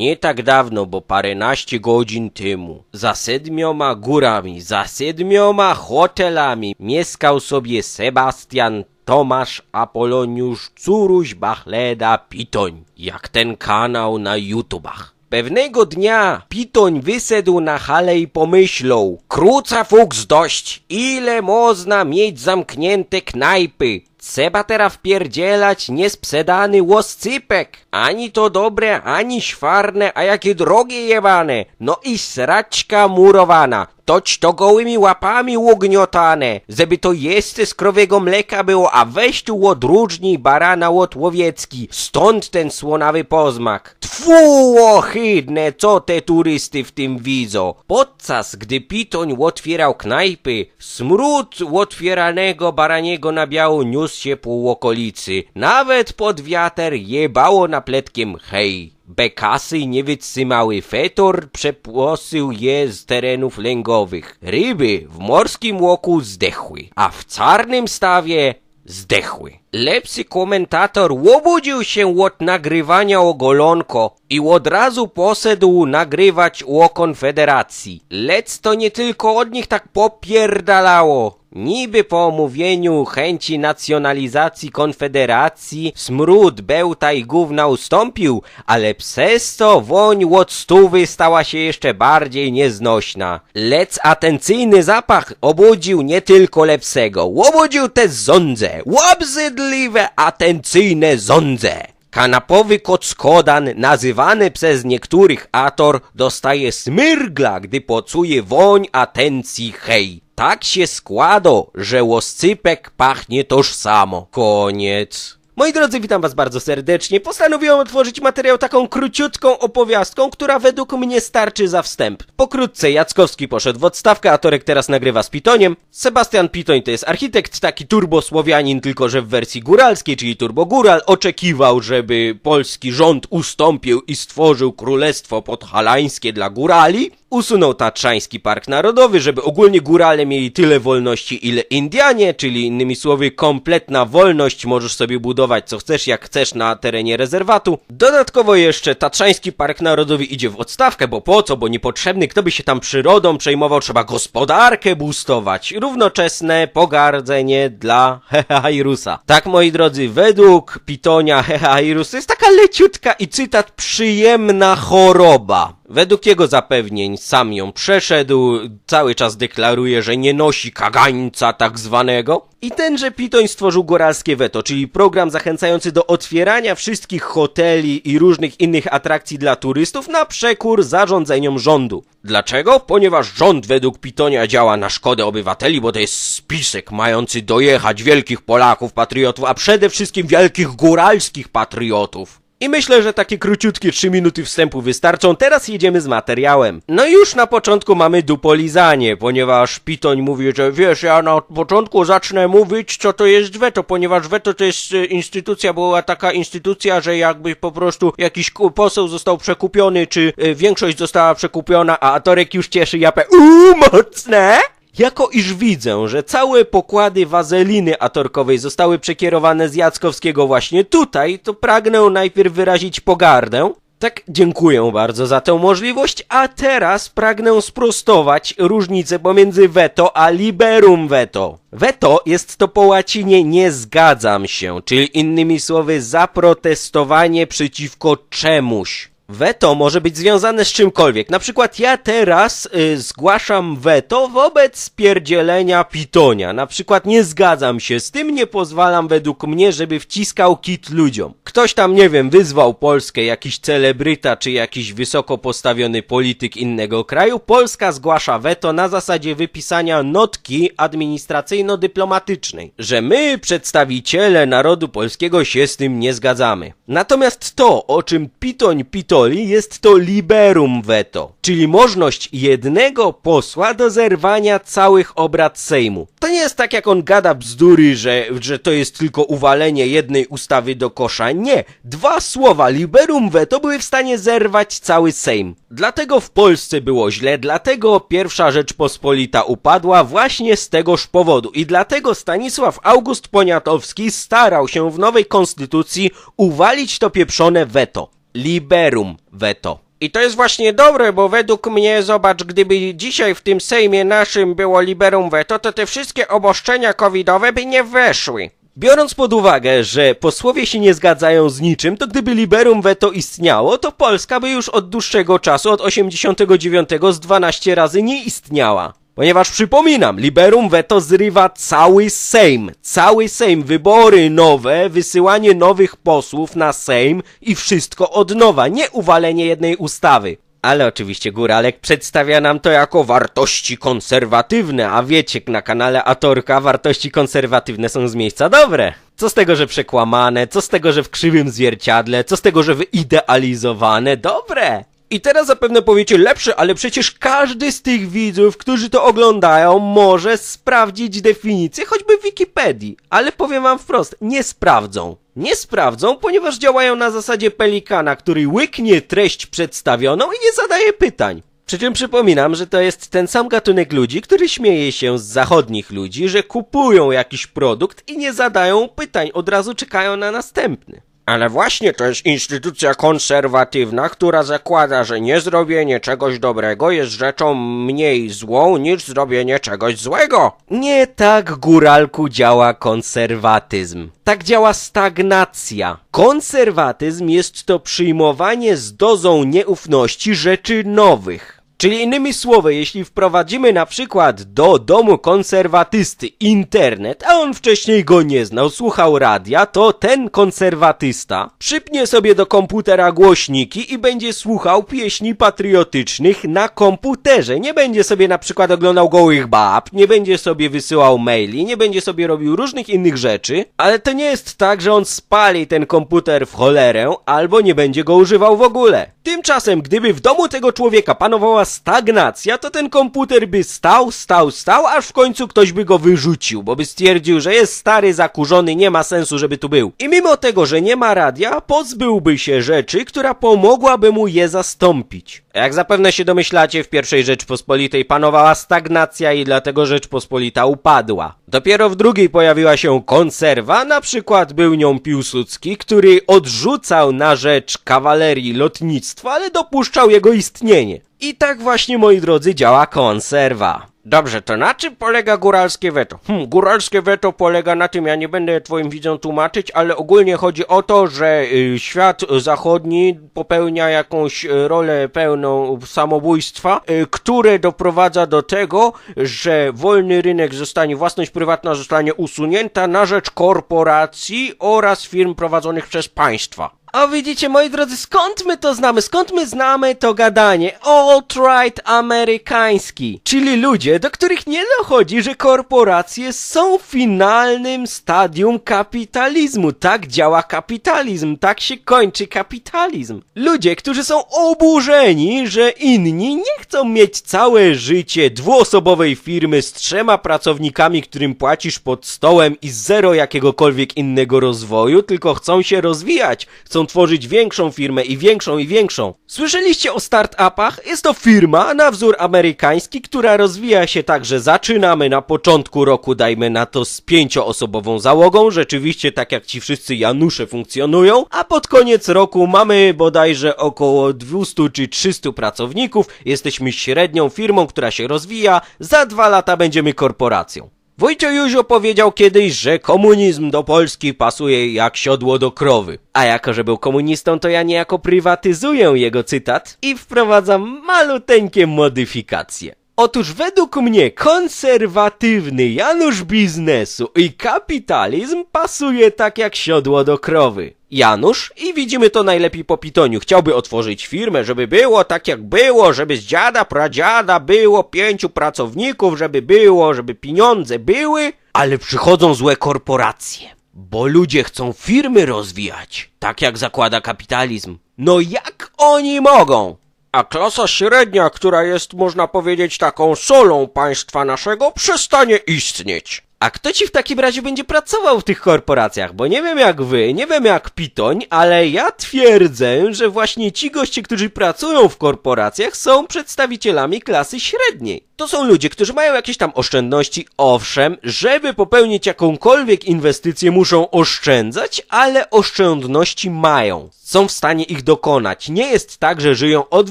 Nie tak dawno, bo paręnaście godzin temu, za siedmioma górami, za siedmioma hotelami mieszkał sobie Sebastian Tomasz Apoloniusz Curuś Bachleda Pitoń, jak ten kanał na YouTubach. Pewnego dnia Pitoń wyszedł na halę i pomyślał Kruca fuks dość, ile można mieć zamknięte knajpy? Trzeba teraz wpierdzielać niesprzedany łoscypek. Ani to dobre, ani szwarne, a jakie drogie jebane. No i sraczka murowana. Toć to gołymi łapami ugniotane, żeby to jeszcze z krowiego mleka było, a weź tu odróżnij barana od łowiecki. Stąd ten słonawy pozmak. Tfu, ohydne, co te turysty w tym widzą. Podczas gdy Pitoń otwierał knajpy, smród otwieranego baraniego nabiału niósł się po okolicy. Nawet pod wiater jebało napletkiem hej. Bekasy nie wytrzymały, fetor przepłoszył je z terenów lęgowych. Ryby w morskim łoku zdechły, a w czarnym stawie zdechły. Lepszy komentator obudził się od nagrywania ogolonko i od razu poszedł nagrywać o Konfederacji. Lec to nie tylko od nich tak popierdalało. Niby po omówieniu chęci nacjonalizacji Konfederacji smród bełta i gówna ustąpił, ale przez to woń od stówy stała się jeszcze bardziej nieznośna. Lec atencyjny zapach obudził nie tylko lepsego, obudził też ządze, łobzydliwe atencyjne ządze. Kanapowy kockodan, nazywany przez niektórych ator, dostaje smyrgla, gdy pocuje woń atencji hej. Tak się składa, że łoscypek pachnie tożsamo. Koniec. Moi drodzy, witam was bardzo serdecznie. Postanowiłem otworzyć materiał taką króciutką opowiastką, która według mnie starczy za wstęp. Pokrótce Jackowski poszedł w odstawkę, a Torek teraz nagrywa z Pitoniem. Sebastian Pitoń to jest architekt, taki turbosłowianin, tylko że w wersji góralskiej, czyli turbogóral, oczekiwał, żeby polski rząd ustąpił i stworzył królestwo podhalańskie dla górali. Usunął Tatrzański Park Narodowy, żeby ogólnie górale mieli tyle wolności, ile Indianie, czyli innymi słowy kompletna wolność, możesz sobie budować co chcesz, jak chcesz na terenie rezerwatu. Dodatkowo jeszcze Tatrzański Park Narodowy idzie w odstawkę, bo po co, bo niepotrzebny, kto by się tam przyrodą przejmował, trzeba gospodarkę boostować. Równoczesne pogardzenie dla Hehairusa. Tak, moi drodzy, według Pitonia Hehairus to jest taka leciutka i cytat przyjemna choroba. Według jego zapewnień sam ją przeszedł, cały czas deklaruje, że nie nosi kagańca tak zwanego. I tenże Pitoń stworzył góralskie weto, czyli program zachęcający do otwierania wszystkich hoteli i różnych innych atrakcji dla turystów na przekór zarządzeniom rządu. Dlaczego? Ponieważ rząd według Pitonia działa na szkodę obywateli, bo to jest spisek mający dojechać wielkich Polaków, patriotów, a przede wszystkim wielkich góralskich patriotów. I myślę, że takie króciutkie 3 minuty wstępu wystarczą. Teraz jedziemy z materiałem. No i już na początku mamy dupolizanie, ponieważ Pitoń mówi, że wiesz, ja na początku zacznę mówić, co to jest weto, ponieważ weto to jest e, instytucja, była taka instytucja, że jakby po prostu jakiś poseł został przekupiony, czy e, większość została przekupiona, a Atorek już cieszy japę. Uuu, mocne! Jako iż widzę, że całe pokłady wazeliny atorkowej zostały przekierowane z Jackowskiego właśnie tutaj, to pragnę najpierw wyrazić pogardę. Tak, dziękuję bardzo za tę możliwość, a teraz pragnę sprostować różnicę pomiędzy veto a liberum veto. Veto jest to po łacinie nie zgadzam się, czyli innymi słowy zaprotestowanie przeciwko czemuś. Weto może być związane z czymkolwiek. Na przykład ja teraz y, zgłaszam weto wobec spierdzielenia Pitonia. Na przykład nie zgadzam się z tym, nie pozwalam według mnie, żeby wciskał kit ludziom. Ktoś tam, nie wiem, wyzwał Polskę, jakiś celebryta czy jakiś wysoko postawiony polityk innego kraju. Polska zgłasza weto na zasadzie wypisania notki administracyjno-dyplomatycznej, że my, przedstawiciele narodu polskiego, się z tym nie zgadzamy. Natomiast to, o czym Pitoń Jest to liberum veto, czyli możliwość jednego posła do zerwania całych obrad Sejmu. To nie jest tak, jak on gada bzdury, że, że to jest tylko uwalenie jednej ustawy do kosza. Nie. Dwa słowa liberum veto były w stanie zerwać cały Sejm. Dlatego w Polsce było źle, dlatego pierwsza Rzeczpospolita upadła właśnie z tegoż powodu. I dlatego Stanisław August Poniatowski starał się w nowej konstytucji uwalić to pieprzone veto. Liberum veto. I to jest właśnie dobre, bo według mnie, zobacz, gdyby dzisiaj w tym Sejmie naszym było liberum veto, to te wszystkie oboszczenia covidowe by nie weszły. Biorąc pod uwagę, że posłowie się nie zgadzają z niczym, to gdyby liberum veto istniało, to Polska by już od dłuższego czasu, od 89 z 12 razy nie istniała. Ponieważ przypominam, liberum veto zrywa cały Sejm. Cały Sejm, wybory nowe, wysyłanie nowych posłów na Sejm i wszystko od nowa, nie uwalenie jednej ustawy. Ale oczywiście Góralek przedstawia nam to jako wartości konserwatywne, a wiecie, na kanale Atorka wartości konserwatywne są z miejsca dobre. Co z tego, że przekłamane, co z tego, że w krzywym zwierciadle, co z tego, że wyidealizowane, dobre. I teraz zapewne powiecie lepsze, ale przecież każdy z tych widzów, którzy to oglądają, może sprawdzić definicję choćby w Wikipedii. Ale powiem wam wprost, nie sprawdzą. Nie sprawdzą, ponieważ działają na zasadzie pelikana, który łyknie treść przedstawioną i nie zadaje pytań. Przy czym przypominam, że to jest ten sam gatunek ludzi, który śmieje się z zachodnich ludzi, że kupują jakiś produkt i nie zadają pytań, od razu czekają na następny. Ale właśnie to jest instytucja konserwatywna, która zakłada, że niezrobienie czegoś dobrego jest rzeczą mniej złą niż zrobienie czegoś złego. Nie tak, góralku, działa konserwatyzm. Tak działa stagnacja. Konserwatyzm jest to przyjmowanie z dozą nieufności rzeczy nowych. Czyli innymi słowy, jeśli wprowadzimy na przykład do domu konserwatysty internet, a on wcześniej go nie znał, słuchał radia, to ten konserwatysta przypnie sobie do komputera głośniki i będzie słuchał pieśni patriotycznych na komputerze. Nie będzie sobie na przykład oglądał gołych bab, nie będzie sobie wysyłał maili, nie będzie sobie robił różnych innych rzeczy, ale to nie jest tak, że on spali ten komputer w cholerę albo nie będzie go używał w ogóle. Tymczasem, gdyby w domu tego człowieka panowała stagnacja, to ten komputer by stał, stał, stał, aż w końcu ktoś by go wyrzucił, bo by stwierdził, że jest stary, zakurzony, nie ma sensu, żeby tu był. I mimo tego, że nie ma radia, pozbyłby się rzeczy, która pomogłaby mu je zastąpić. Jak zapewne się domyślacie, w pierwszej Rzeczpospolitej panowała stagnacja i dlatego Rzeczpospolita upadła. Dopiero w drugiej pojawiła się konserwa, na przykład był nią Piłsudski, który odrzucał na rzecz kawalerii lotnictwo, ale dopuszczał jego istnienie. I tak właśnie, moi drodzy, działa konserwa. Dobrze, to na czym polega góralskie weto? Hm, góralskie weto polega na tym, ja nie będę twoim widzom tłumaczyć, ale ogólnie chodzi o to, że y, świat zachodni popełnia jakąś y, rolę pełną samobójstwa, y, które doprowadza do tego, że wolny rynek zostanie, własność prywatna zostanie usunięta na rzecz korporacji oraz firm prowadzonych przez państwa. A widzicie, moi drodzy, skąd my to znamy? Skąd my znamy to gadanie? Alt-right amerykański. Czyli ludzie, do których nie dochodzi, że korporacje są finalnym stadium kapitalizmu. Tak działa kapitalizm, tak się kończy kapitalizm. Ludzie, którzy są oburzeni, że inni nie chcą mieć całe życie dwuosobowej firmy z trzema pracownikami, którym płacisz pod stołem i zero jakiegokolwiek innego rozwoju, tylko chcą się rozwijać, chcą tworzyć większą firmę i większą i większą. Słyszeliście o startupach? Jest to firma na wzór amerykański, która rozwija się tak, że zaczynamy na początku roku, dajmy na to z pięcioosobową załogą, rzeczywiście tak jak ci wszyscy Janusze funkcjonują, a pod koniec roku mamy bodajże około 200 czy 300 pracowników, jesteśmy średnią firmą, która się rozwija, za dwa lata będziemy korporacją. Wojcio Józio powiedział kiedyś, że komunizm do Polski pasuje jak siodło do krowy. A jako, że był komunistą, to ja niejako prywatyzuję jego cytat i wprowadzam maluteńkie modyfikacje. Otóż według mnie konserwatywny Janusz biznesu i kapitalizm pasuje tak jak siodło do krowy. Janusz, i widzimy to najlepiej po pitoniu, chciałby otworzyć firmę, żeby było tak jak było, żeby z dziada, pradziada było pięciu pracowników, żeby było, żeby pieniądze były, ale przychodzą złe korporacje. Bo ludzie chcą firmy rozwijać, tak jak zakłada kapitalizm. No jak oni mogą? A klasa średnia, która jest, można powiedzieć, taką solą państwa naszego, przestanie istnieć. A kto ci w takim razie będzie pracował w tych korporacjach? Bo nie wiem jak wy, nie wiem jak Pitoń, ale ja twierdzę, że właśnie ci goście, którzy pracują w korporacjach są przedstawicielami klasy średniej. To są ludzie, którzy mają jakieś tam oszczędności, owszem, żeby popełnić jakąkolwiek inwestycję muszą oszczędzać, ale oszczędności mają. Są w stanie ich dokonać. Nie jest tak, że żyją od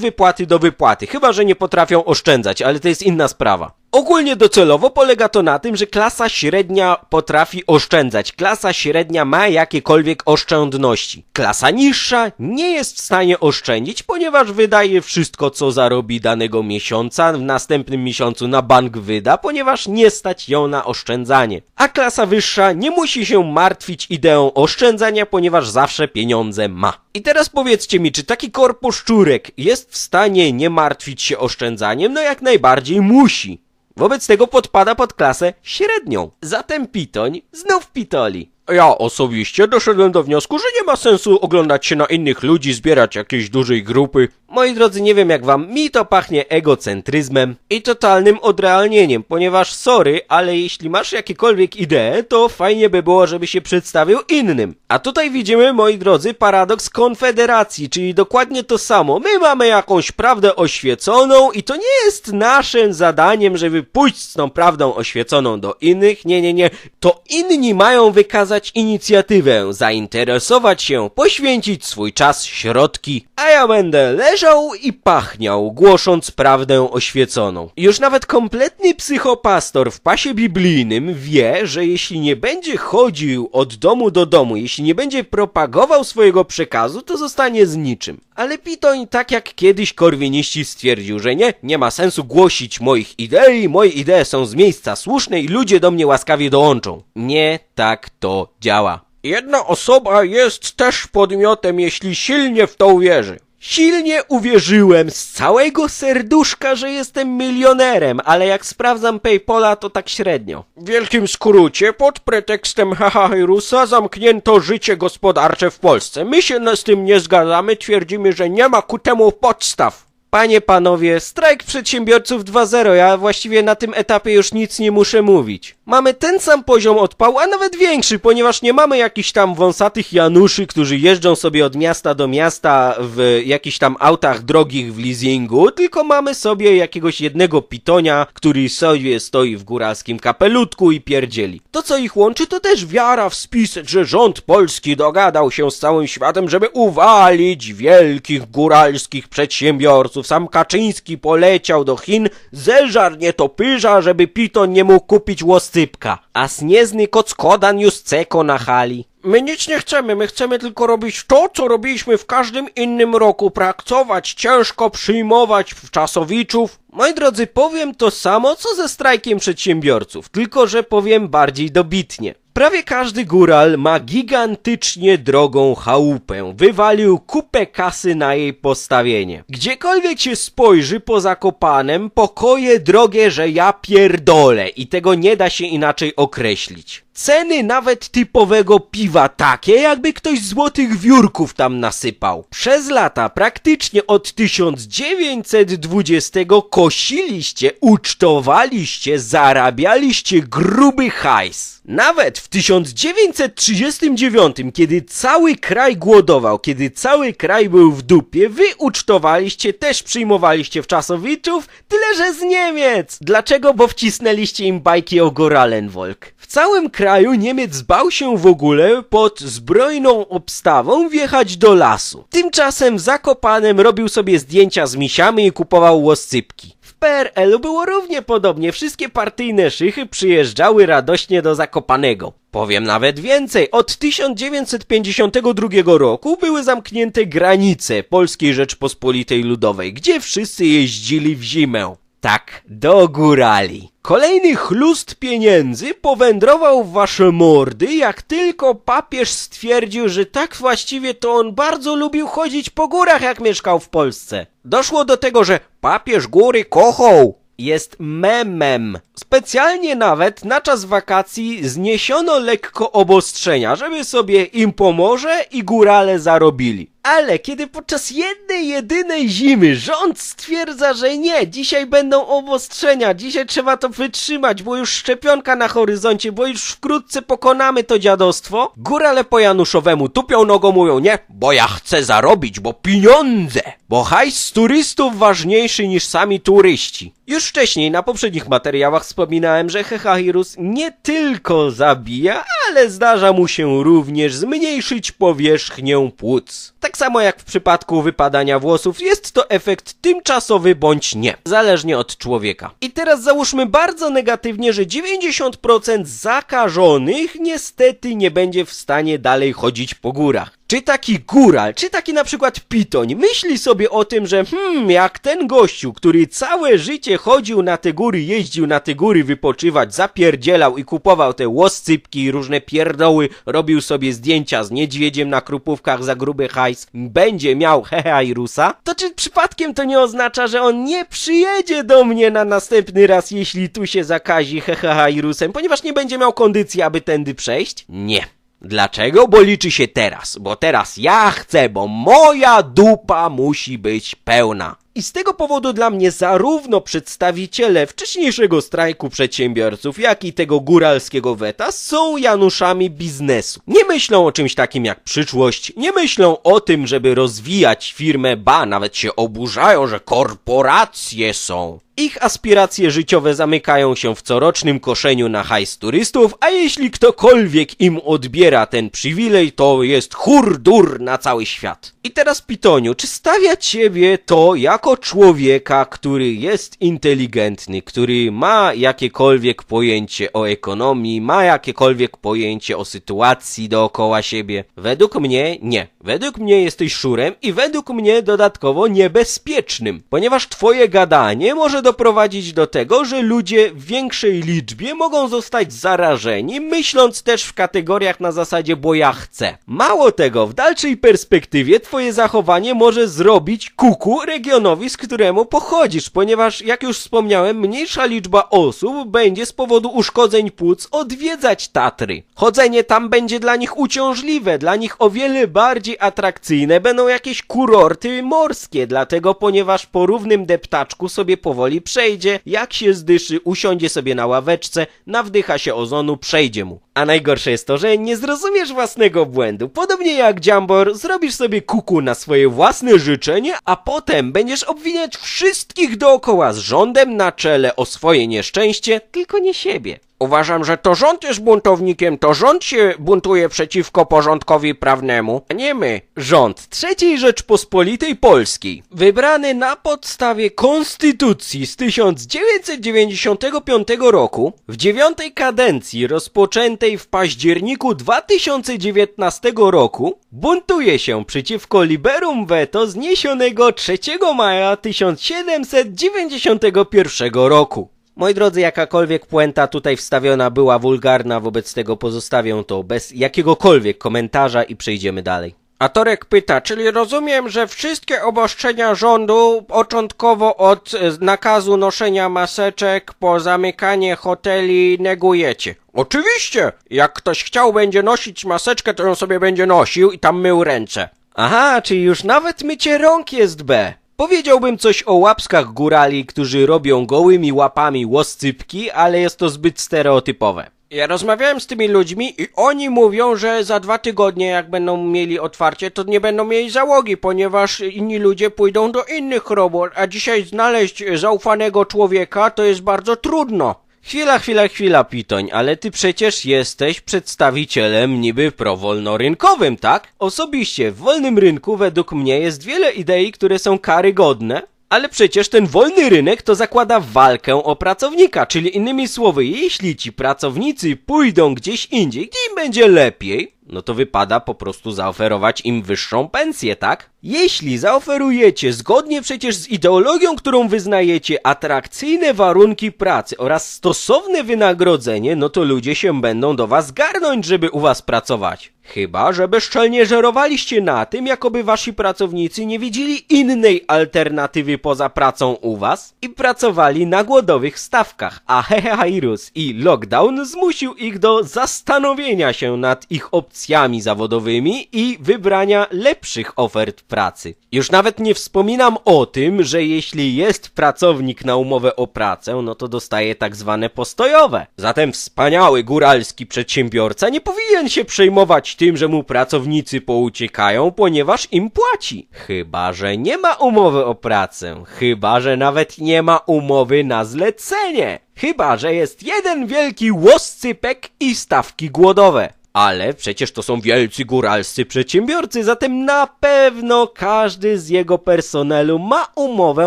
wypłaty do wypłaty, chyba że nie potrafią oszczędzać, ale to jest inna sprawa. Ogólnie docelowo polega to na tym, że klasa średnia potrafi oszczędzać. Klasa średnia ma jakiekolwiek oszczędności. Klasa niższa nie jest w stanie oszczędzić, ponieważ wydaje wszystko, co zarobi danego miesiąca, w następnym miesiącu na bank wyda, ponieważ nie stać ją na oszczędzanie. A klasa wyższa nie musi się martwić ideą oszczędzania, ponieważ zawsze pieniądze ma. I teraz powiedzcie mi, czy taki korposzczurek jest w stanie nie martwić się oszczędzaniem? No jak najbardziej musi. Wobec tego podpada pod klasę średnią. Zatem Pitoń znów pitoli. Ja osobiście doszedłem do wniosku, że nie ma sensu oglądać się na innych ludzi, zbierać jakiejś dużej grupy. Moi drodzy, nie wiem jak wam, mi to pachnie egocentryzmem i totalnym odrealnieniem, ponieważ sorry, ale jeśli masz jakiekolwiek idee, to fajnie by było, żeby się przedstawił innym. A tutaj widzimy, moi drodzy, paradoks konfederacji, czyli dokładnie to samo. My mamy jakąś prawdę oświeconą i to nie jest naszym zadaniem, żeby pójść z tą prawdą oświeconą do innych. Nie, nie, nie. To inni mają wykazać inicjatywę, zainteresować się, poświęcić swój czas, środki, a ja będę leżał i pachniał, głosząc prawdę oświeconą. Już nawet kompletny psychopastor w pasie biblijnym wie, że jeśli nie będzie chodził od domu do domu, jeśli nie będzie propagował swojego przekazu, to zostanie z niczym. Ale Pitoń, tak jak kiedyś korwiniści stwierdził, że nie, nie ma sensu głosić moich idei, moje idee są z miejsca słuszne i ludzie do mnie łaskawie dołączą. Nie tak to działa. Jedna osoba jest też podmiotem, jeśli silnie w to uwierzy. Silnie uwierzyłem z całego serduszka, że jestem milionerem, ale jak sprawdzam Paypola, to tak średnio. W wielkim skrócie, pod pretekstem Hahahirusa zamknięto życie gospodarcze w Polsce. My się z tym nie zgadzamy, twierdzimy, że nie ma ku temu podstaw. Panie, panowie, strajk przedsiębiorców 2.0, ja właściwie na tym etapie już nic nie muszę mówić. Mamy ten sam poziom odpału, a nawet większy, ponieważ nie mamy jakichś tam wąsatych Januszy, którzy jeżdżą sobie od miasta do miasta w jakichś tam autach drogich w leasingu, tylko mamy sobie jakiegoś jednego pitonia, który sobie stoi w góralskim kapelutku i pierdzieli. To co ich łączy to też wiara w spis, że rząd polski dogadał się z całym światem, żeby uwalić wielkich góralskich przedsiębiorców. Sam Kaczyński poleciał do Chin, zeżar nietopyrza, żeby Piton nie mógł kupić łosypka. A sniezny koc kodan już ceko na hali. My nic nie chcemy, my chcemy tylko robić to, co robiliśmy w każdym innym roku. Pracować ciężko, przyjmować czasowiczów. Moi drodzy, powiem to samo, co ze strajkiem przedsiębiorców, tylko że powiem bardziej dobitnie. Prawie każdy góral ma gigantycznie drogą chałupę. Wywalił kupę kasy na jej postawienie. Gdziekolwiek się spojrzy po Zakopanem, pokoje drogie, że ja pierdolę i tego nie da się inaczej określić. Ceny nawet typowego piwa takie, jakby ktoś złotych wiórków tam nasypał. Przez lata, praktycznie od 1920 kosiliście, ucztowaliście, zarabialiście gruby hajs. Nawet w 1939, kiedy cały kraj głodował, kiedy cały kraj był w dupie, wy ucztowaliście, też przyjmowaliście wczasowiczów, tyle że z Niemiec. Dlaczego? Bo wcisnęliście im bajki o Goralenwolk. Całym kraju Niemiec bał się w ogóle pod zbrojną obstawą wjechać do lasu. Tymczasem Zakopanem robił sobie zdjęcia z misiami i kupował łoscypki. W PRL-u było równie podobnie. Wszystkie partyjne szychy przyjeżdżały radośnie do Zakopanego. Powiem nawet więcej. Od 1952 roku były zamknięte granice Polskiej Rzeczpospolitej Ludowej, gdzie wszyscy jeździli w zimę. Tak, do górali. Kolejny chlust pieniędzy powędrował w wasze mordy, jak tylko papież stwierdził, że tak właściwie to on bardzo lubił chodzić po górach, jak mieszkał w Polsce. Doszło do tego, że papież góry kochał. Jest memem. Specjalnie nawet na czas wakacji zniesiono lekko obostrzenia, żeby sobie im pomoże i górale zarobili. Ale kiedy podczas jednej, jedynej zimy rząd stwierdza, że nie, dzisiaj będą obostrzenia, dzisiaj trzeba to wytrzymać, bo już szczepionka na horyzoncie, bo już wkrótce pokonamy to dziadostwo, górale po Januszowemu tupią nogą, mówią nie, bo ja chcę zarobić, bo pieniądze, bo hajs z turystów ważniejszy niż sami turyści. Już wcześniej na poprzednich materiałach wspominałem, że Hechahirus nie tylko zabija, ale zdarza mu się również zmniejszyć powierzchnię płuc. Tak samo jak w przypadku wypadania włosów, jest to efekt tymczasowy bądź nie, zależnie od człowieka. I teraz załóżmy bardzo negatywnie, że 90% zakażonych niestety nie będzie w stanie dalej chodzić po górach. Czy taki góral, czy taki na przykład pitoń myśli sobie o tym, że hmm, jak ten gościu, który całe życie chodził na te góry, jeździł na te góry wypoczywać, zapierdzielał i kupował te łoscypki i różne pierdoły, robił sobie zdjęcia z niedźwiedziem na krupówkach za gruby hajs, będzie miał hehajrusa, to czy przypadkiem to nie oznacza, że on nie przyjedzie do mnie na następny raz, jeśli tu się zakazi hehajrusem, ponieważ nie będzie miał kondycji, aby tędy przejść? Nie. Dlaczego? Bo liczy się teraz, bo teraz ja chcę, bo moja dupa musi być pełna. I z tego powodu dla mnie zarówno przedstawiciele wcześniejszego strajku przedsiębiorców, jak i tego góralskiego weta są Januszami biznesu. Nie myślą o czymś takim jak przyszłość, nie myślą o tym, żeby rozwijać firmę, ba, nawet się oburzają, że korporacje są. Ich aspiracje życiowe zamykają się w corocznym koszeniu na hajs turystów, a jeśli ktokolwiek im odbiera ten przywilej, to jest hurdur na cały świat. I teraz Pitoniu, czy stawia ciebie to jako człowieka, który jest inteligentny, który ma jakiekolwiek pojęcie o ekonomii, ma jakiekolwiek pojęcie o sytuacji dookoła siebie? Według mnie nie. Według mnie jesteś szurem i według mnie dodatkowo niebezpiecznym, ponieważ twoje gadanie może doprowadzić do tego, że ludzie w większej liczbie mogą zostać zarażeni, myśląc też w kategoriach na zasadzie bo ja chcę. Mało tego, w dalszej perspektywie twoje zachowanie może zrobić kuku regionowi, z któremu pochodzisz, ponieważ jak już wspomniałem, mniejsza liczba osób będzie z powodu uszkodzeń płuc odwiedzać Tatry. Chodzenie tam będzie dla nich uciążliwe, dla nich o wiele bardziej atrakcyjne będą jakieś kurorty morskie, dlatego ponieważ po równym deptaczku sobie powoli przejdzie, jak się zdyszy, usiądzie sobie na ławeczce, nawdycha się ozonu, przejdzie mu. A najgorsze jest to, że nie zrozumiesz własnego błędu. Podobnie jak Jambor, zrobisz sobie kuku na swoje własne życzenie, a potem będziesz obwiniać wszystkich dookoła z rządem na czele o swoje nieszczęście, tylko nie siebie. Uważam, że to rząd jest buntownikiem, to rząd się buntuje przeciwko porządkowi prawnemu, a nie my. Rząd III Rzeczpospolitej Polskiej, wybrany na podstawie Konstytucji z 1995 roku, w dziewiątej kadencji rozpoczętej w październiku 2019 roku, buntuje się przeciwko liberum veto zniesionego 3 maja 1791 roku. Moi drodzy, jakakolwiek puenta tutaj wstawiona była wulgarna, wobec tego pozostawię to bez jakiegokolwiek komentarza i przejdziemy dalej. A Torek pyta, czyli rozumiem, że wszystkie obostrzenia rządu, początkowo od e, nakazu noszenia maseczek po zamykanie hoteli, negujecie? Oczywiście! Jak ktoś chciał będzie nosić maseczkę, to ją sobie będzie nosił i tam mył ręce. Aha, czyli już nawet mycie rąk jest B. Powiedziałbym coś o łapskach górali, którzy robią gołymi łapami łoscypki, ale jest to zbyt stereotypowe. Ja rozmawiałem z tymi ludźmi i oni mówią, że za dwa tygodnie jak będą mieli otwarcie, to nie będą mieli załogi, ponieważ inni ludzie pójdą do innych robót, a dzisiaj znaleźć zaufanego człowieka to jest bardzo trudno. Chwila, chwila, chwila, Pitoń, ale ty przecież jesteś przedstawicielem niby prowolnorynkowym, tak? Osobiście w wolnym rynku według mnie jest wiele idei, które są karygodne, ale przecież ten wolny rynek to zakłada walkę o pracownika, czyli innymi słowy, jeśli ci pracownicy pójdą gdzieś indziej, gdzie im będzie lepiej, no to wypada po prostu zaoferować im wyższą pensję, tak? Jeśli zaoferujecie, zgodnie przecież z ideologią, którą wyznajecie, atrakcyjne warunki pracy oraz stosowne wynagrodzenie, no to ludzie się będą do was garnąć, żeby u was pracować. Chyba, że bezczelnie żerowaliście na tym, jakoby wasi pracownicy nie widzieli innej alternatywy poza pracą u was i pracowali na głodowych stawkach, a Hehehairus i lockdown zmusił ich do zastanowienia się nad ich opcjami zawodowymi i wybrania lepszych ofert pracy. Już nawet nie wspominam o tym, że jeśli jest pracownik na umowę o pracę, no to dostaje tak zwane postojowe. Zatem wspaniały góralski przedsiębiorca nie powinien się przejmować tym, że mu pracownicy pouciekają, ponieważ im płaci. Chyba, że nie ma umowy o pracę. Chyba, że nawet nie ma umowy na zlecenie. Chyba, że jest jeden wielki łoscypek i stawki głodowe. Ale przecież to są wielcy góralscy przedsiębiorcy, zatem na pewno każdy z jego personelu ma umowę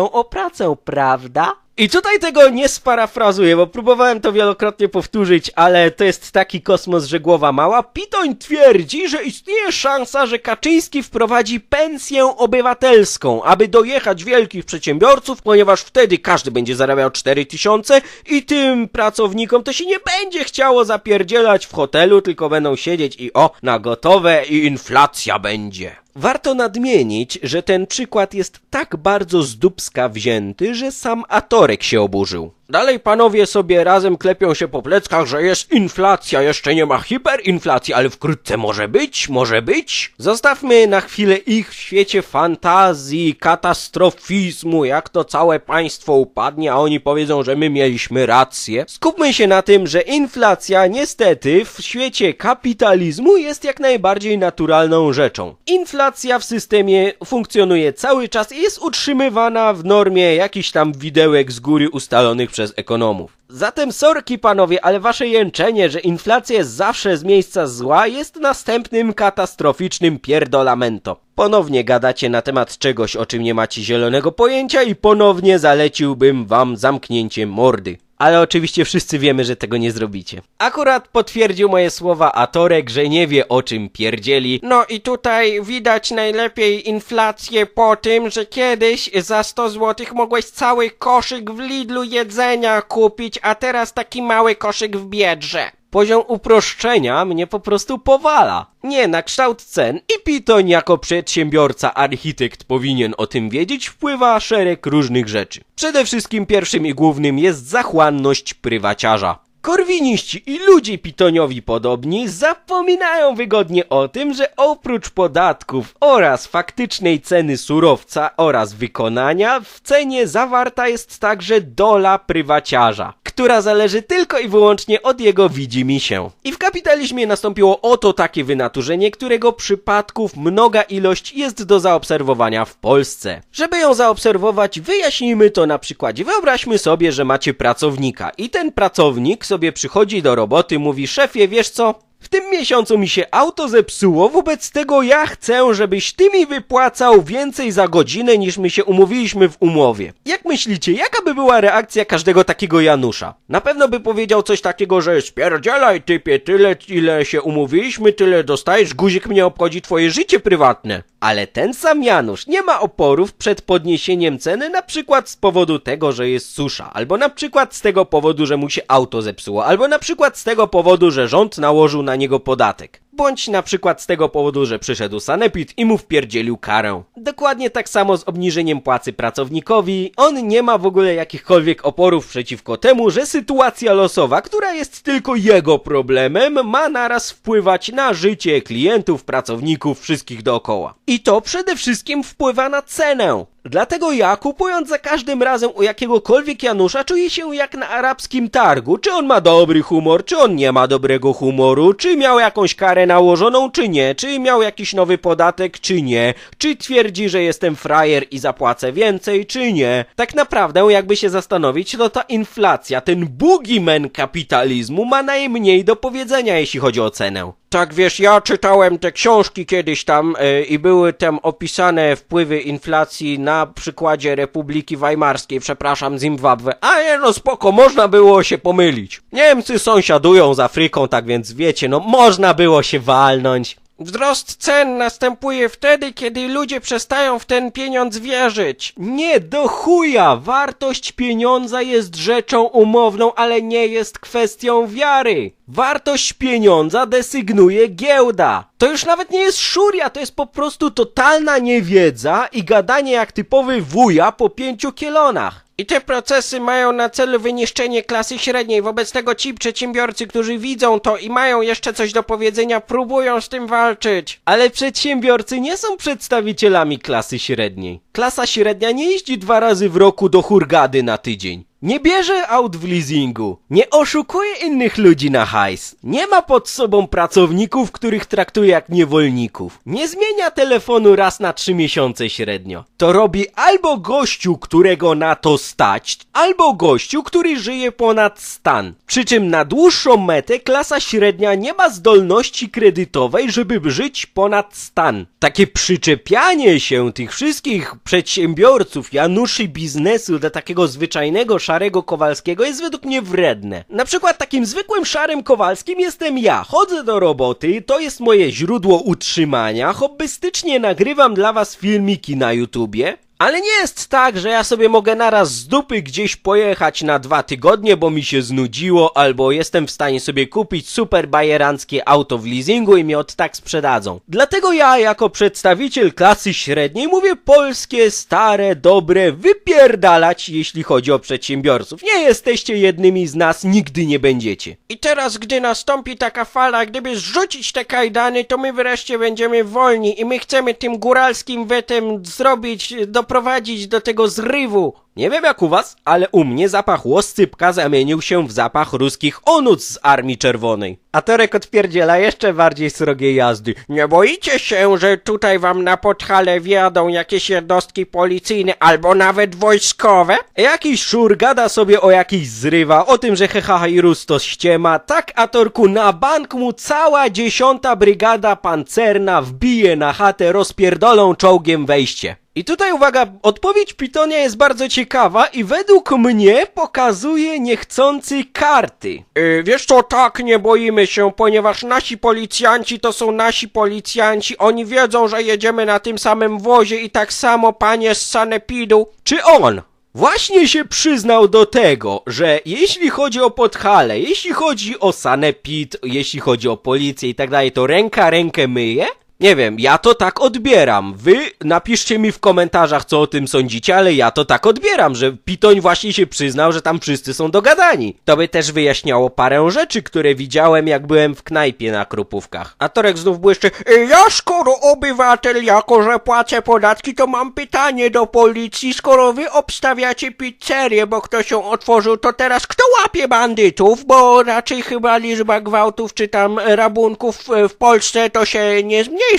o pracę, prawda? I tutaj tego nie sparafrazuję, bo próbowałem to wielokrotnie powtórzyć, ale to jest taki kosmos, że głowa mała. Pitoń twierdzi, że istnieje szansa, że Kaczyński wprowadzi pensję obywatelską, aby dojechać wielkich przedsiębiorców, ponieważ wtedy każdy będzie zarabiał 4000 i tym pracownikom to się nie będzie chciało zapierdzielać w hotelu, tylko będą siedzieć i o, na gotowe i inflacja będzie. Warto nadmienić, że ten przykład jest tak bardzo z dubska wzięty, że sam Atorek się oburzył. Dalej panowie sobie razem klepią się po pleckach, że jest inflacja, jeszcze nie ma hiperinflacji, ale wkrótce może być, może być. Zostawmy na chwilę ich w świecie fantazji, katastrofizmu, jak to całe państwo upadnie, a oni powiedzą, że my mieliśmy rację. Skupmy się na tym, że inflacja niestety w świecie kapitalizmu jest jak najbardziej naturalną rzeczą. Inflacja w systemie funkcjonuje cały czas i jest utrzymywana w normie jakichś tam widełek z góry ustalonych przez ekonomów. Zatem sorki panowie, ale wasze jęczenie, że inflacja jest zawsze z miejsca zła jest następnym katastroficznym pierdolamento. Ponownie gadacie na temat czegoś, o czym nie macie zielonego pojęcia i ponownie zaleciłbym wam zamknięcie mordy. Ale oczywiście wszyscy wiemy, że tego nie zrobicie. Akurat potwierdził moje słowa Atorek, że nie wie o czym pierdzieli. No i tutaj widać najlepiej inflację po tym, że kiedyś za 100 zł mogłeś cały koszyk w Lidlu jedzenia kupić, a teraz taki mały koszyk w Biedrze. Poziom uproszczenia mnie po prostu powala. Nie, na kształt cen i Pitoń jako przedsiębiorca, architekt powinien o tym wiedzieć, wpływa szereg różnych rzeczy. Przede wszystkim pierwszym i głównym jest zachłanność prywaciarza. Korwiniści i ludzie pitoniowi podobni zapominają wygodnie o tym, że oprócz podatków oraz faktycznej ceny surowca oraz wykonania w cenie zawarta jest także dola prywaciarza, która zależy tylko i wyłącznie od jego widzimisię. I w kapitalizmie nastąpiło oto takie wynaturzenie, którego przypadków mnoga ilość jest do zaobserwowania w Polsce. Żeby ją zaobserwować, wyjaśnijmy to na przykładzie. Wyobraźmy sobie, że macie pracownika i ten pracownik sobie przychodzi do roboty, mówi szefie, wiesz co? W tym miesiącu mi się auto zepsuło, wobec tego ja chcę, żebyś ty mi wypłacał więcej za godzinę niż my się umówiliśmy w umowie. Jak myślicie, jaka by była reakcja każdego takiego Janusza? Na pewno by powiedział coś takiego, że spierdzielaj typie, tyle ile się umówiliśmy, tyle dostajesz, guzik mnie obchodzi twoje życie prywatne. Ale ten sam Janusz nie ma oporów przed podniesieniem ceny na przykład z powodu tego, że jest susza, albo na przykład z tego powodu, że mu się auto zepsuło, albo na przykład z tego powodu, że rząd nałożył na niego podatek. Bądź na przykład z tego powodu, że przyszedł sanepid i mu wpierdzielił karę. Dokładnie tak samo z obniżeniem płacy pracownikowi. On nie ma w ogóle jakichkolwiek oporów przeciwko temu, że sytuacja losowa, która jest tylko jego problemem, ma naraz wpływać na życie klientów, pracowników, wszystkich dookoła. I to przede wszystkim wpływa na cenę. Dlatego ja, kupując za każdym razem u jakiegokolwiek Janusza, czuję się jak na arabskim targu. Czy on ma dobry humor, czy on nie ma dobrego humoru, czy miał jakąś karę nałożoną, czy nie, czy miał jakiś nowy podatek, czy nie, czy twierdzi, że jestem frajer i zapłacę więcej, czy nie. Tak naprawdę, jakby się zastanowić, to ta inflacja, ten boogeyman kapitalizmu ma najmniej do powiedzenia, jeśli chodzi o cenę. Tak wiesz, ja czytałem te książki kiedyś tam yy, i były tam opisane wpływy inflacji na przykładzie Republiki Weimarskiej, przepraszam, Zimbabwe. A nie, no spoko, można było się pomylić. Niemcy sąsiadują z Afryką, tak więc wiecie, no można było się walnąć. Wzrost cen następuje wtedy, kiedy ludzie przestają w ten pieniądz wierzyć. Nie, do chuja! Wartość pieniądza jest rzeczą umowną, ale nie jest kwestią wiary. Wartość pieniądza desygnuje giełda. To już nawet nie jest szuria, to jest po prostu totalna niewiedza i gadanie jak typowy wuja po pięciu kielonach. I te procesy mają na celu wyniszczenie klasy średniej. Wobec tego ci przedsiębiorcy, którzy widzą to i mają jeszcze coś do powiedzenia, próbują z tym walczyć. Ale przedsiębiorcy nie są przedstawicielami klasy średniej. Klasa średnia nie jeździ dwa razy w roku do Hurgady na tydzień. Nie bierze aut w leasingu. Nie oszukuje innych ludzi na hajs. Nie ma pod sobą pracowników, których traktuje jak niewolników. Nie zmienia telefonu raz na trzy miesiące średnio. To robi albo gościu, którego na to stać, albo gościu, który żyje ponad stan. Przy czym na dłuższą metę klasa średnia nie ma zdolności kredytowej, żeby żyć ponad stan. Takie przyczepianie się tych wszystkich przedsiębiorców, Januszy biznesu do takiego zwyczajnego szarego Kowalskiego jest według mnie wredne. Na przykład takim zwykłym szarym Kowalskim jestem ja. Chodzę do roboty, to jest moje źródło utrzymania, hobbystycznie nagrywam dla was filmiki na YouTubie. Ale nie jest tak, że ja sobie mogę naraz z dupy gdzieś pojechać na dwa tygodnie, bo mi się znudziło, albo jestem w stanie sobie kupić super bajeranckie auto w leasingu i mi od tak sprzedadzą. Dlatego ja, jako przedstawiciel klasy średniej, mówię polskie, stare, dobre, wypierdalać, jeśli chodzi o przedsiębiorców. Nie jesteście jednymi z nas, nigdy nie będziecie. I teraz, gdy nastąpi taka fala, gdyby zrzucić te kajdany, to my wreszcie będziemy wolni i my chcemy tym góralskim wetem zrobić, doprowadzić do tego zrywu. Nie wiem jak u was, ale u mnie zapach łoscypka zamienił się w zapach ruskich onuc z Armii Czerwonej. A Torek odpierdziela jeszcze bardziej srogiej jazdy. Nie boicie się, że tutaj wam na podhale wjadą jakieś jednostki policyjne albo nawet wojskowe? Jakiś szur gada sobie o jakiś zrywa, o tym, że hehaha i rus to ściema. Tak, a Torku, na bank mu cała dziesiąta brygada pancerna wbije na chatę, rozpierdolą czołgiem wejście. I tutaj uwaga, odpowiedź Pitonia jest bardzo ciekawa i według mnie pokazuje niechcący karty. Yy, wiesz co, tak, nie boimy się, ponieważ nasi policjanci to są nasi policjanci, oni wiedzą, że jedziemy na tym samym wozie i tak samo panie z Sanepidu. Czy on? Właśnie się przyznał do tego, że jeśli chodzi o Podhale, jeśli chodzi o Sanepid, jeśli chodzi o policję i tak dalej, to ręka rękę myje? Nie wiem, ja to tak odbieram. Wy napiszcie mi w komentarzach, co o tym sądzicie, ale ja to tak odbieram, że Pitoń właśnie się przyznał, że tam wszyscy są dogadani. To by też wyjaśniało parę rzeczy, które widziałem, jak byłem w knajpie na Krupówkach. A Torek znów błyszczy. "Y, Ja skoro obywatel, jako że płacę podatki, to mam pytanie do policji. Skoro wy obstawiacie pizzerię, bo ktoś ją otworzył, to teraz kto łapie bandytów? Bo raczej chyba liczba gwałtów czy tam rabunków w, Polsce to się nie zmniejsza.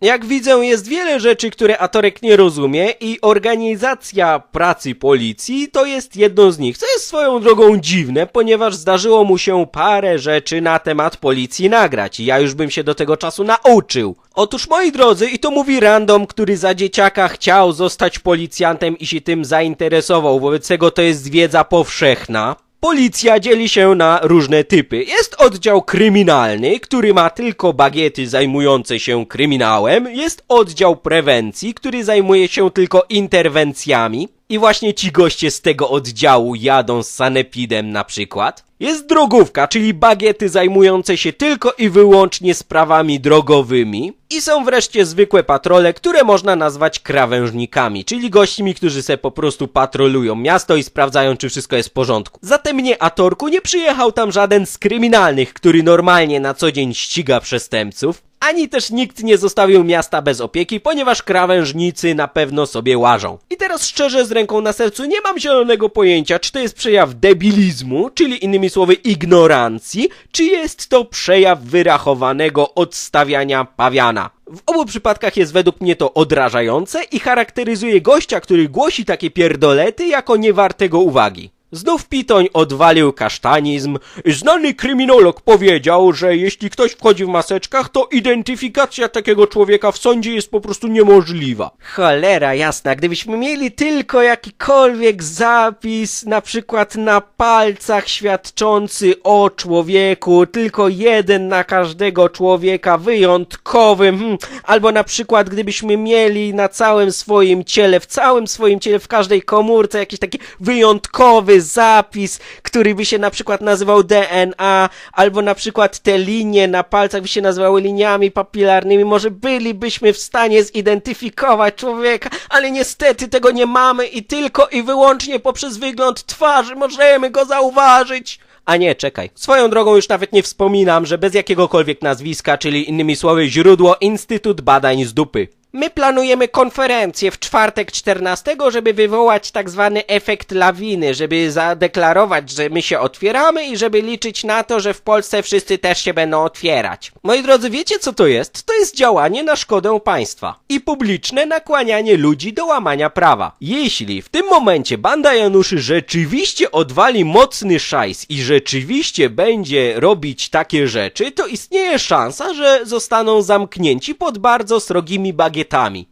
Jak widzę, jest wiele rzeczy, które Atorek nie rozumie i organizacja pracy policji to jest jedną z nich, co jest swoją drogą dziwne, ponieważ zdarzyło mu się parę rzeczy na temat policji nagrać i ja już bym się do tego czasu nauczył. Otóż moi drodzy, i to mówi random, który za dzieciaka chciał zostać policjantem i się tym zainteresował, wobec tego to jest wiedza powszechna. Policja dzieli się na różne typy. Jest oddział kryminalny, który ma tylko bagiety zajmujące się kryminałem. Jest oddział prewencji, który zajmuje się tylko interwencjami. I właśnie ci goście z tego oddziału jadą z sanepidem na przykład. Jest drogówka, czyli bagiety zajmujące się tylko i wyłącznie sprawami drogowymi. I są wreszcie zwykłe patrole, które można nazwać krawężnikami, czyli gośćmi, którzy se po prostu patrolują miasto i sprawdzają, czy wszystko jest w porządku. Zatem nie Atorku, nie przyjechał tam żaden z kryminalnych, który normalnie na co dzień ściga przestępców. Ani też nikt nie zostawił miasta bez opieki, ponieważ krawężnicy na pewno sobie łażą. I teraz szczerze z ręką na sercu nie mam zielonego pojęcia, czy to jest przejaw debilizmu, czyli innymi słowy ignorancji, czy jest to przejaw wyrachowanego odstawiania pawiana. W obu przypadkach jest według mnie to odrażające i charakteryzuje gościa, który głosi takie pierdolety jako niewartego uwagi. Znów Pitoń odwalił kasztanizm. Znany kryminolog powiedział, że jeśli ktoś wchodzi w maseczkach, to identyfikacja takiego człowieka w sądzie jest po prostu niemożliwa. Cholera jasna, gdybyśmy mieli tylko jakikolwiek zapis, na przykład na palcach świadczący o człowieku, tylko jeden na każdego człowieka wyjątkowym, hmm. albo na przykład gdybyśmy mieli na całym swoim ciele, w całym swoim ciele, w każdej komórce jakiś taki wyjątkowy zapis, który by się na przykład nazywał DNA, albo na przykład te linie na palcach by się nazywały liniami papilarnymi, może bylibyśmy w stanie zidentyfikować człowieka, ale niestety tego nie mamy i tylko i wyłącznie poprzez wygląd twarzy możemy go zauważyć. A nie, czekaj. Swoją drogą już nawet nie wspominam, że bez jakiegokolwiek nazwiska, czyli innymi słowy źródło Instytut Badań z Dupy. My planujemy konferencję w czwartek 14, żeby wywołać tak zwany efekt lawiny, żeby zadeklarować, że my się otwieramy i żeby liczyć na to, że w Polsce wszyscy też się będą otwierać. Moi drodzy, wiecie co to jest? To jest działanie na szkodę państwa i publiczne nakłanianie ludzi do łamania prawa. Jeśli w tym momencie banda Januszy rzeczywiście odwali mocny szajs i rzeczywiście będzie robić takie rzeczy, to istnieje szansa, że zostaną zamknięci pod bardzo srogimi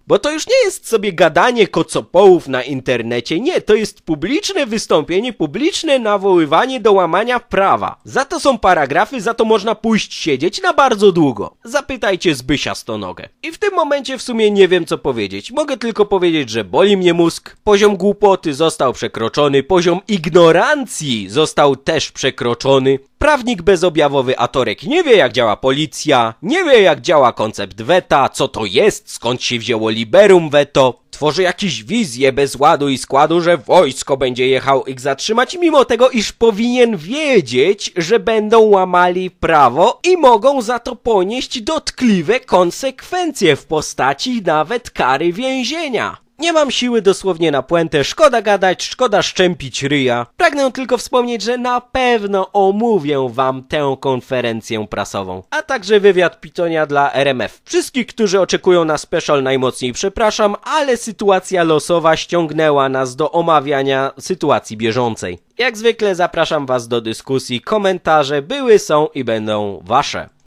Bo to już nie jest sobie gadanie kocopołów na internecie, nie, to jest publiczne wystąpienie, publiczne nawoływanie do łamania prawa. Za to są paragrafy, za to można pójść siedzieć na bardzo długo. Zapytajcie Zbysia Stonogę. I w tym momencie w sumie nie wiem co powiedzieć. Mogę tylko powiedzieć, że boli mnie mózg, poziom głupoty został przekroczony, poziom ignorancji został też przekroczony. Prawnik bezobjawowy Atorek nie wie jak działa policja, nie wie jak działa koncept weta, co to jest, skąd się wzięło liberum veto. Tworzy jakieś wizje bez ładu i składu, że wojsko będzie jechał ich zatrzymać, mimo tego, iż powinien wiedzieć, że będą łamali prawo i mogą za to ponieść dotkliwe konsekwencje w postaci nawet kary więzienia. Nie mam siły dosłownie na puentę, szkoda gadać, szkoda szczępić ryja. Pragnę tylko wspomnieć, że na pewno omówię wam tę konferencję prasową, a także wywiad Pitonia dla RMF. Wszystkich, którzy oczekują na special najmocniej przepraszam, ale sytuacja losowa ściągnęła nas do omawiania sytuacji bieżącej. Jak zwykle zapraszam was do dyskusji, komentarze były, są i będą wasze.